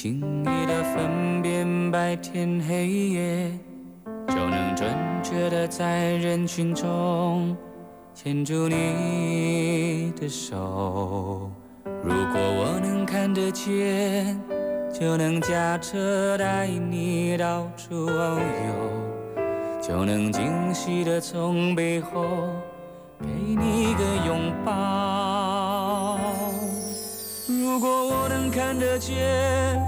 轻易的分辨白天黑夜，就能准确的在人群中牵住你的手。如果我能看得见，就能驾车带你到处遨游，就能惊喜的从背后给你个拥抱。如果我能看得见。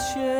się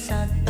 sa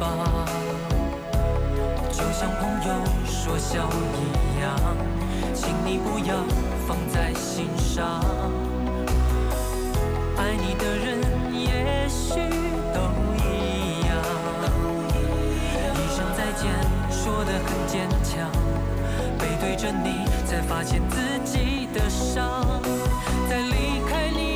吧，就像朋友说笑一样，请你不要放在心上。爱你的人也许都一样。一声再见说得很坚强，背对着你才发现自己的伤，在离开你。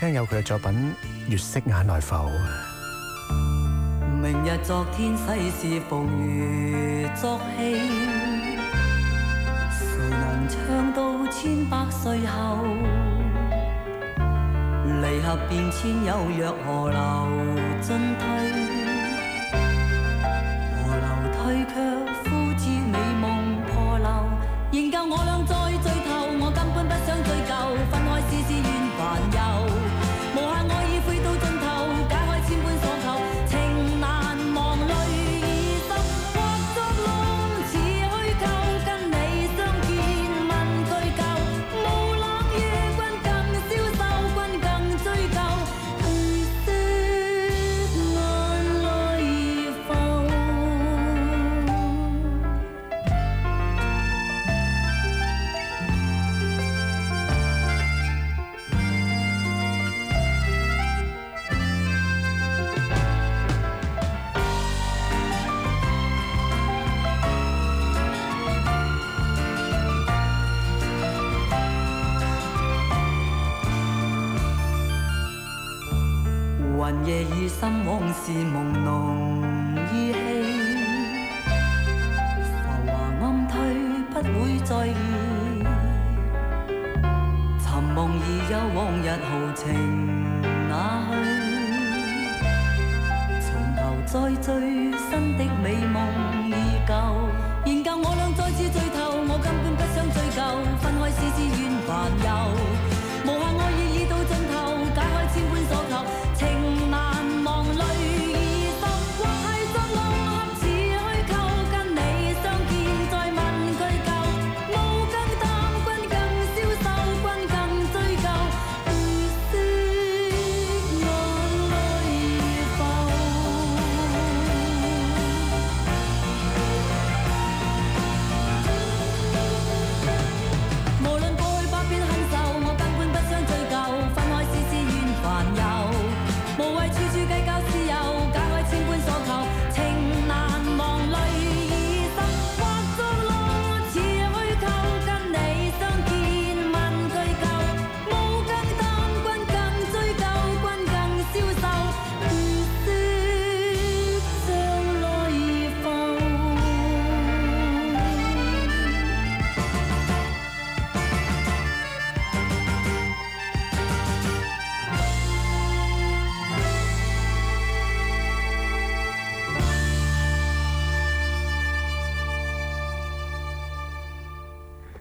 听有佢嘅作品《月色眼来浮》。明日昨天世事逢雨作戏，谁能唱到千百岁后？离合变迁有若河流进退，河流退却呼召美梦破漏，仍教我俩再。歲。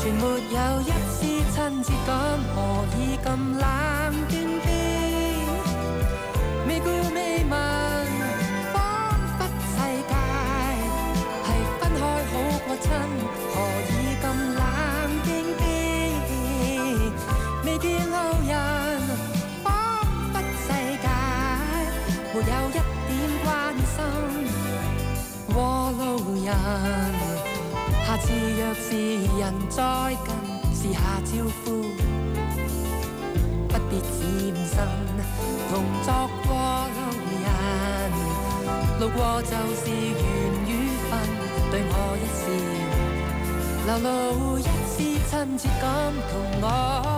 全没有一丝亲切感，何以咁冷冰冰？未顾未问，仿佛世界系分开好过亲，何以咁冷冰冰？未见路人，仿佛世界没有一点关心过路人，下次若。是人再近，是下招呼，不必閃身，同作過路人。路過就是緣與份，對我一笑，流露一絲親切感，同我。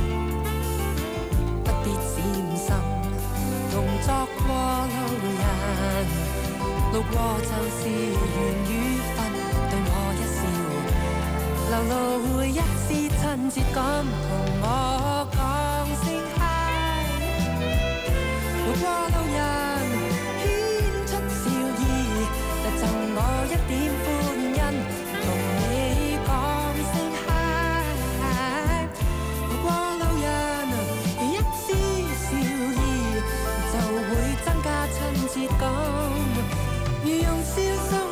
过路人，路过就是缘与份。对我一笑，流露一丝亲切，感，同我讲声嗨。过路人，牵出笑意，赠我一点欢。feel so